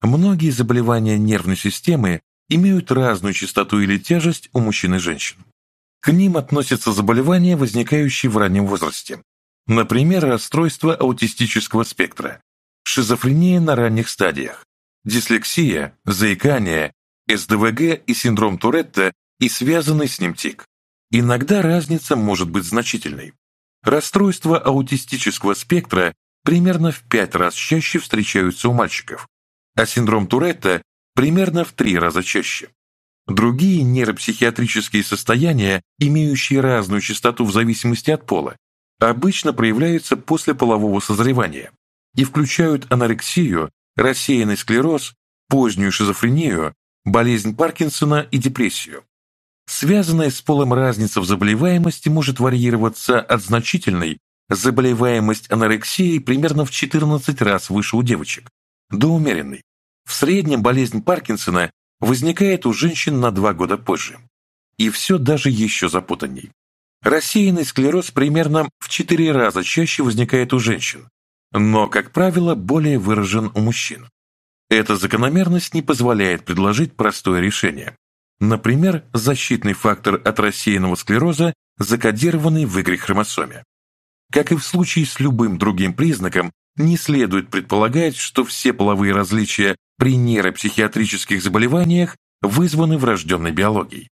Многие заболевания нервной системы имеют разную частоту или тяжесть у мужчин и женщин. К ним относятся заболевания, возникающие в раннем возрасте. Например, расстройство аутистического спектра, шизофрения на ранних стадиях, дислексия, заикание, СДВГ и синдром Туретта и связанный с ним тик. Иногда разница может быть значительной. Расстройства аутистического спектра примерно в 5 раз чаще встречаются у мальчиков, а синдром Туретта примерно в три раза чаще. Другие нейропсихиатрические состояния, имеющие разную частоту в зависимости от пола, обычно проявляются после полового созревания и включают анорексию, рассеянный склероз, позднюю шизофрению, болезнь Паркинсона и депрессию. Связанная с полом разница в заболеваемости может варьироваться от значительной заболеваемость анорексией примерно в 14 раз выше у девочек, до умеренной, в среднем болезнь Паркинсона возникает у женщин на 2 года позже. И все даже еще запутанней. Рассеянный склероз примерно в 4 раза чаще возникает у женщин, но, как правило, более выражен у мужчин. Эта закономерность не позволяет предложить простое решение. Например, защитный фактор от рассеянного склероза, закодированный в Y-хромосоме. Как и в случае с любым другим признаком, не следует предполагать, что все половые различия при нейропсихиатрических заболеваниях вызваны врожденной биологией.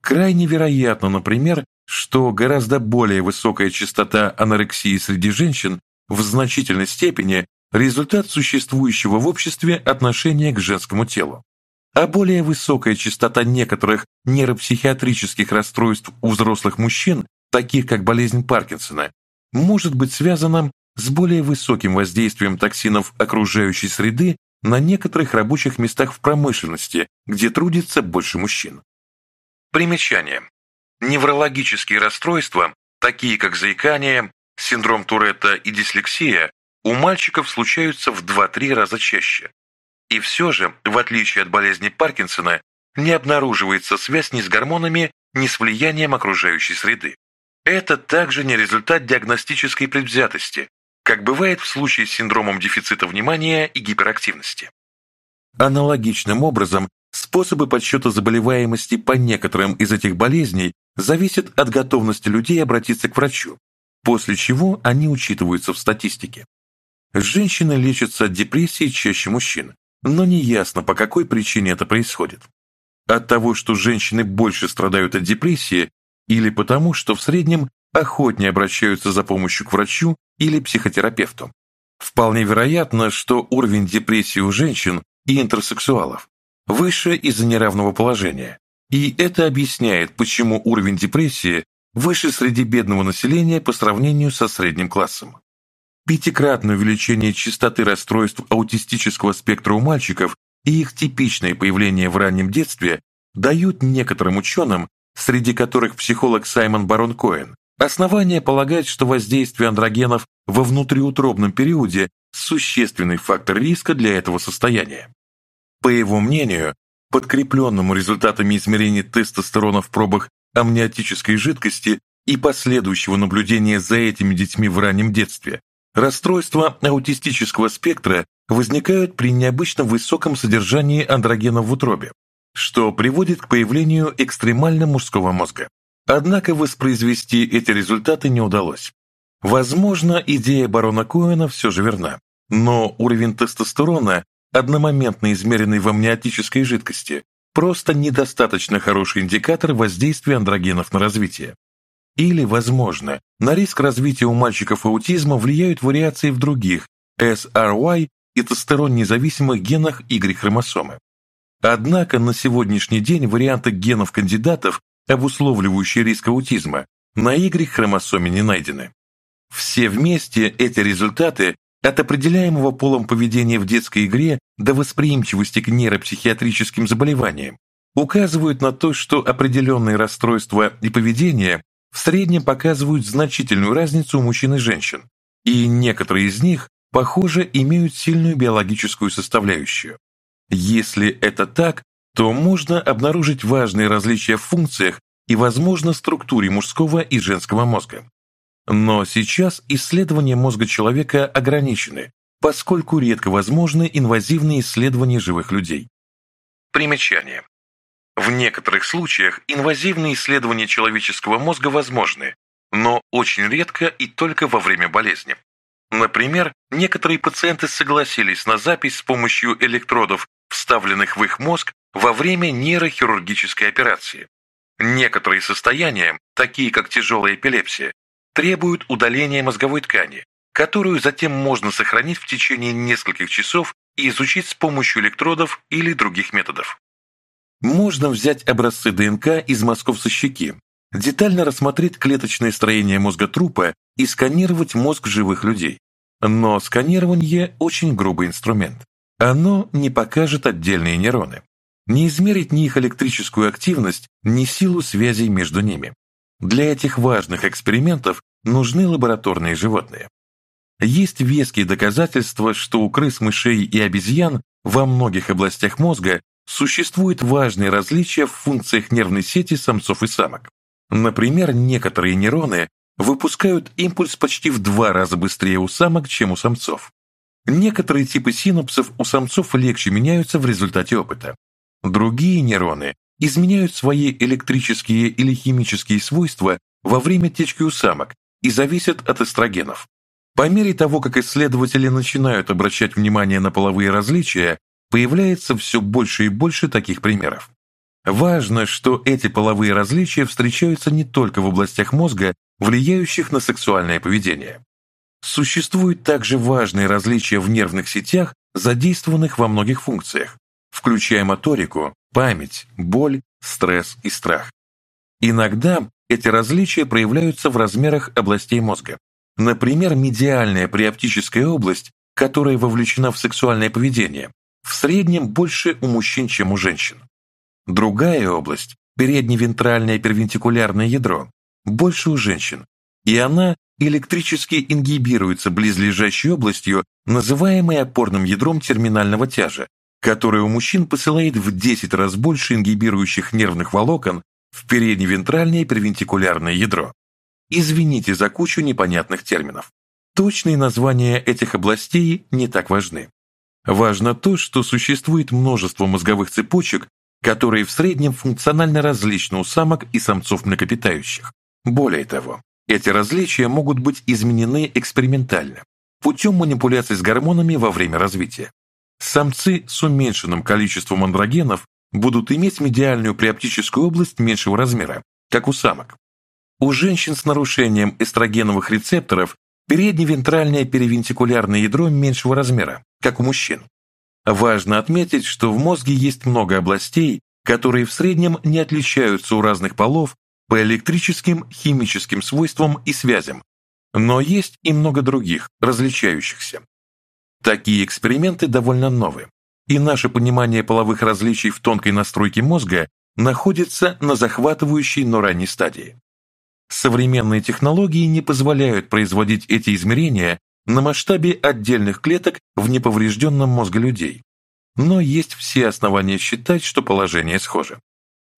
Крайне вероятно, например, что гораздо более высокая частота анорексии среди женщин в значительной степени результат существующего в обществе отношения к женскому телу. А более высокая частота некоторых нейропсихиатрических расстройств у взрослых мужчин, таких как болезнь Паркинсона, может быть связана с более высоким воздействием токсинов окружающей среды на некоторых рабочих местах в промышленности, где трудится больше мужчин. Примечание. Неврологические расстройства, такие как заикание, синдром Туретта и дислексия, у мальчиков случаются в 2-3 раза чаще. И все же, в отличие от болезни Паркинсона, не обнаруживается связь ни с гормонами, ни с влиянием окружающей среды. Это также не результат диагностической предвзятости, как бывает в случае с синдромом дефицита внимания и гиперактивности. Аналогичным образом, способы подсчета заболеваемости по некоторым из этих болезней зависят от готовности людей обратиться к врачу, после чего они учитываются в статистике. Женщины лечатся от депрессии чаще мужчин, но неясно, по какой причине это происходит. От того, что женщины больше страдают от депрессии, или потому, что в среднем охотнее обращаются за помощью к врачу или психотерапевту. Вполне вероятно, что уровень депрессии у женщин и интерсексуалов выше из-за неравного положения, и это объясняет, почему уровень депрессии выше среди бедного населения по сравнению со средним классом. Пятикратное увеличение частоты расстройств аутистического спектра у мальчиков и их типичное появление в раннем детстве дают некоторым ученым, среди которых психолог Саймон Барон Коэн, Основание полагать, что воздействие андрогенов во внутриутробном периоде – существенный фактор риска для этого состояния. По его мнению, подкрепленному результатами измерений тестостерона в пробах амниотической жидкости и последующего наблюдения за этими детьми в раннем детстве, расстройства аутистического спектра возникают при необычно высоком содержании андрогенов в утробе, что приводит к появлению экстремально мужского мозга. Однако воспроизвести эти результаты не удалось. Возможно, идея барона Коэна все же верна, но уровень тестостерона, одномоментно измеренный в амниотической жидкости, просто недостаточно хороший индикатор воздействия андрогенов на развитие. Или, возможно, на риск развития у мальчиков аутизма влияют вариации в других SRY и тестостерон-независимых генах Y-хромосомы. Однако на сегодняшний день варианты генов кандидатов обусловливающие риск аутизма, на Y-хромосоме не найдены. Все вместе эти результаты от определяемого полом поведения в детской игре до восприимчивости к нейропсихиатрическим заболеваниям указывают на то, что определенные расстройства и поведение в среднем показывают значительную разницу у мужчин и женщин, и некоторые из них, похоже, имеют сильную биологическую составляющую. Если это так, то можно обнаружить важные различия в функциях и, возможно, структуре мужского и женского мозга. Но сейчас исследования мозга человека ограничены, поскольку редко возможны инвазивные исследования живых людей. Примечание. В некоторых случаях инвазивные исследования человеческого мозга возможны, но очень редко и только во время болезни. Например, некоторые пациенты согласились на запись с помощью электродов, вставленных в их мозг, во время нейрохирургической операции. Некоторые состояния, такие как тяжелая эпилепсия, требуют удаления мозговой ткани, которую затем можно сохранить в течение нескольких часов и изучить с помощью электродов или других методов. Можно взять образцы ДНК из мозгов со щеки, детально рассмотреть клеточное строение мозга трупа и сканировать мозг живых людей. Но сканирование – очень грубый инструмент. Оно не покажет отдельные нейроны. Не измерить ни их электрическую активность, ни силу связей между ними. Для этих важных экспериментов нужны лабораторные животные. Есть веские доказательства, что у крыс, мышей и обезьян во многих областях мозга существуют важные различия в функциях нервной сети самцов и самок. Например, некоторые нейроны выпускают импульс почти в два раза быстрее у самок, чем у самцов. Некоторые типы синапсов у самцов легче меняются в результате опыта. Другие нейроны изменяют свои электрические или химические свойства во время течки у самок и зависят от эстрогенов. По мере того, как исследователи начинают обращать внимание на половые различия, появляется все больше и больше таких примеров. Важно, что эти половые различия встречаются не только в областях мозга, влияющих на сексуальное поведение. Существуют также важные различия в нервных сетях, задействованных во многих функциях включая моторику, память, боль, стресс и страх. Иногда эти различия проявляются в размерах областей мозга. Например, медиальная приоптическая область, которая вовлечена в сексуальное поведение, в среднем больше у мужчин, чем у женщин. Другая область, передневентральное первентикулярное ядро, больше у женщин, и она электрически ингибируется близлежащей областью, называемой опорным ядром терминального тяжа, у мужчин посылает в 10 раз больше ингибирующих нервных волокон в передневентральное превентикулярное ядро. Извините за кучу непонятных терминов. Точные названия этих областей не так важны. Важно то, что существует множество мозговых цепочек, которые в среднем функционально различны у самок и самцов млекопитающих. Более того, эти различия могут быть изменены экспериментально, путем манипуляций с гормонами во время развития самцы с уменьшенным количеством андрогенов будут иметь медиальную приоптическую область меньшего размера, как у самок. У женщин с нарушением эстрогеновых рецепторов передневентральное перевентикулярное ядро меньшего размера, как у мужчин. Важно отметить, что в мозге есть много областей, которые в среднем не отличаются у разных полов по электрическим, химическим свойствам и связям, но есть и много других, различающихся. Такие эксперименты довольно новые, и наше понимание половых различий в тонкой настройке мозга находится на захватывающей, но ранней стадии. Современные технологии не позволяют производить эти измерения на масштабе отдельных клеток в неповрежденном мозге людей, но есть все основания считать, что положение схоже.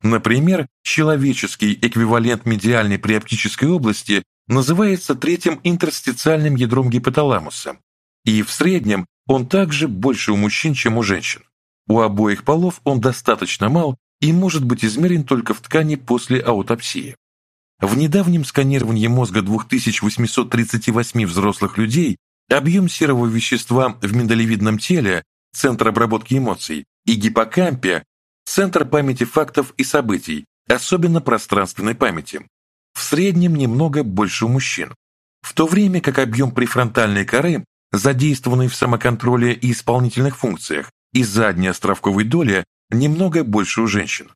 Например, человеческий эквивалент медиальной приоптической области называется третьим интерстициальным ядром гипоталамуса и в среднем он также больше у мужчин, чем у женщин. У обоих полов он достаточно мал и может быть измерен только в ткани после аутопсии. В недавнем сканировании мозга 2838 взрослых людей объем серого вещества в миндалевидном теле, центр обработки эмоций, и гиппокампе, центр памяти фактов и событий, особенно пространственной памяти, в среднем немного больше у мужчин, в то время как объем префронтальной коры задействованный в самоконтроле и исполнительных функциях и за одноостровковой доли немного больше у женщин.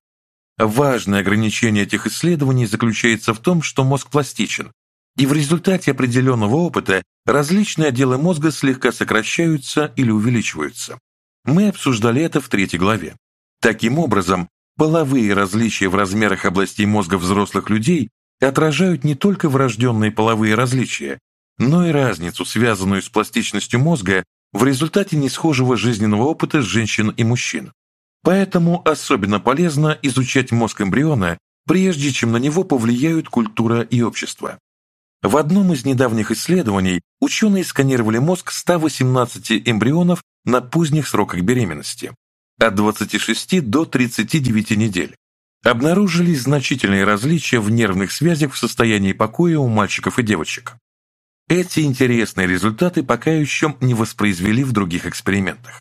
Важное ограничение этих исследований заключается в том, что мозг пластичен, и в результате определенного опыта различные отделы мозга слегка сокращаются или увеличиваются. Мы обсуждали это в третьей главе. Таким образом, половые различия в размерах областей мозга взрослых людей отражают не только врожденные половые различия, но и разницу, связанную с пластичностью мозга в результате несхожего жизненного опыта женщин и мужчин. Поэтому особенно полезно изучать мозг эмбриона, прежде чем на него повлияют культура и общество. В одном из недавних исследований ученые сканировали мозг 118 эмбрионов на поздних сроках беременности, от 26 до 39 недель. Обнаружились значительные различия в нервных связях в состоянии покоя у мальчиков и девочек. Эти интересные результаты пока еще не воспроизвели в других экспериментах.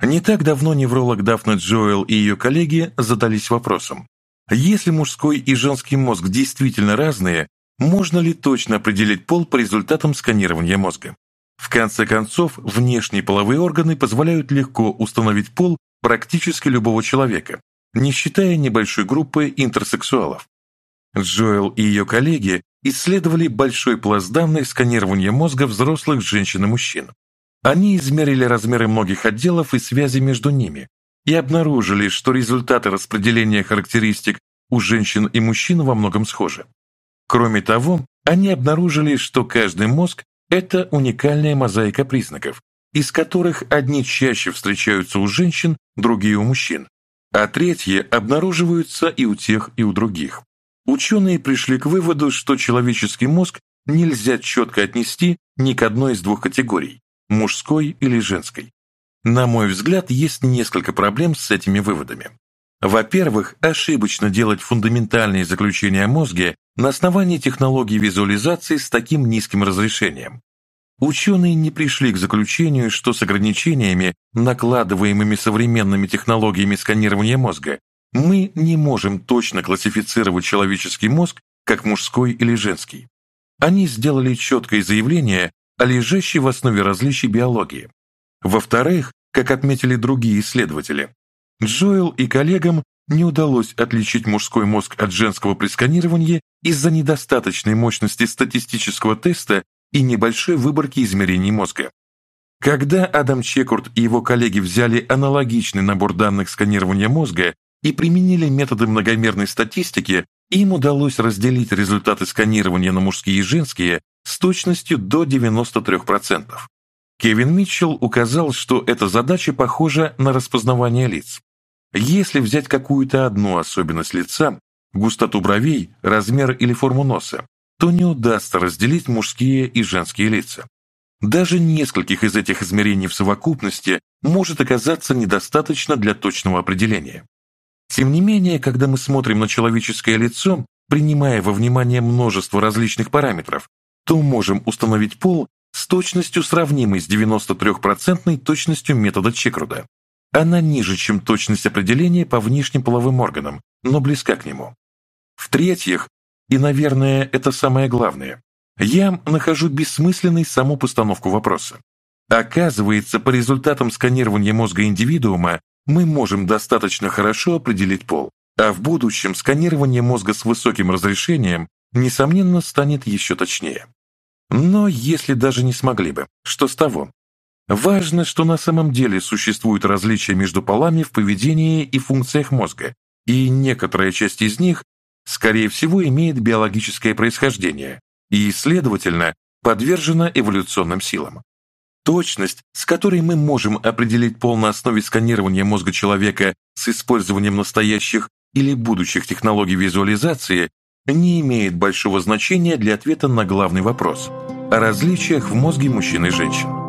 Не так давно невролог Дафна Джоэл и ее коллеги задались вопросом, если мужской и женский мозг действительно разные, можно ли точно определить пол по результатам сканирования мозга? В конце концов, внешние половые органы позволяют легко установить пол практически любого человека, не считая небольшой группы интерсексуалов. Джоэл и ее коллеги исследовали большой пласт данных сканирования мозга взрослых женщин и мужчин. Они измерили размеры многих отделов и связи между ними и обнаружили, что результаты распределения характеристик у женщин и мужчин во многом схожи. Кроме того, они обнаружили, что каждый мозг – это уникальная мозаика признаков, из которых одни чаще встречаются у женщин, другие – у мужчин, а третьи обнаруживаются и у тех, и у других. Ученые пришли к выводу, что человеческий мозг нельзя четко отнести ни к одной из двух категорий – мужской или женской. На мой взгляд, есть несколько проблем с этими выводами. Во-первых, ошибочно делать фундаментальные заключения о мозге на основании технологии визуализации с таким низким разрешением. Ученые не пришли к заключению, что с ограничениями, накладываемыми современными технологиями сканирования мозга, мы не можем точно классифицировать человеческий мозг как мужской или женский. Они сделали четкое заявление о лежащей в основе различий биологии. Во-вторых, как отметили другие исследователи, Джоэл и коллегам не удалось отличить мужской мозг от женского при сканировании из-за недостаточной мощности статистического теста и небольшой выборки измерений мозга. Когда Адам Чекурт и его коллеги взяли аналогичный набор данных сканирования мозга и применили методы многомерной статистики, им удалось разделить результаты сканирования на мужские и женские с точностью до 93%. Кевин Митчелл указал, что эта задача похожа на распознавание лиц. Если взять какую-то одну особенность лица, густоту бровей, размер или форму носа, то не удастся разделить мужские и женские лица. Даже нескольких из этих измерений в совокупности может оказаться недостаточно для точного определения. Тем не менее, когда мы смотрим на человеческое лицо, принимая во внимание множество различных параметров, то можем установить пол с точностью, сравнимой с 93% процентной точностью метода Чекруда. Она ниже, чем точность определения по внешним половым органам, но близка к нему. В-третьих, и, наверное, это самое главное, я нахожу бессмысленной саму постановку вопроса. Оказывается, по результатам сканирования мозга индивидуума мы можем достаточно хорошо определить пол, а в будущем сканирование мозга с высоким разрешением, несомненно, станет еще точнее. Но если даже не смогли бы, что с того? Важно, что на самом деле существуют различия между полами в поведении и функциях мозга, и некоторая часть из них, скорее всего, имеет биологическое происхождение и, следовательно, подвержена эволюционным силам. Точность, с которой мы можем определить пол на основе сканирования мозга человека с использованием настоящих или будущих технологий визуализации, не имеет большого значения для ответа на главный вопрос о различиях в мозге мужчин и женщин.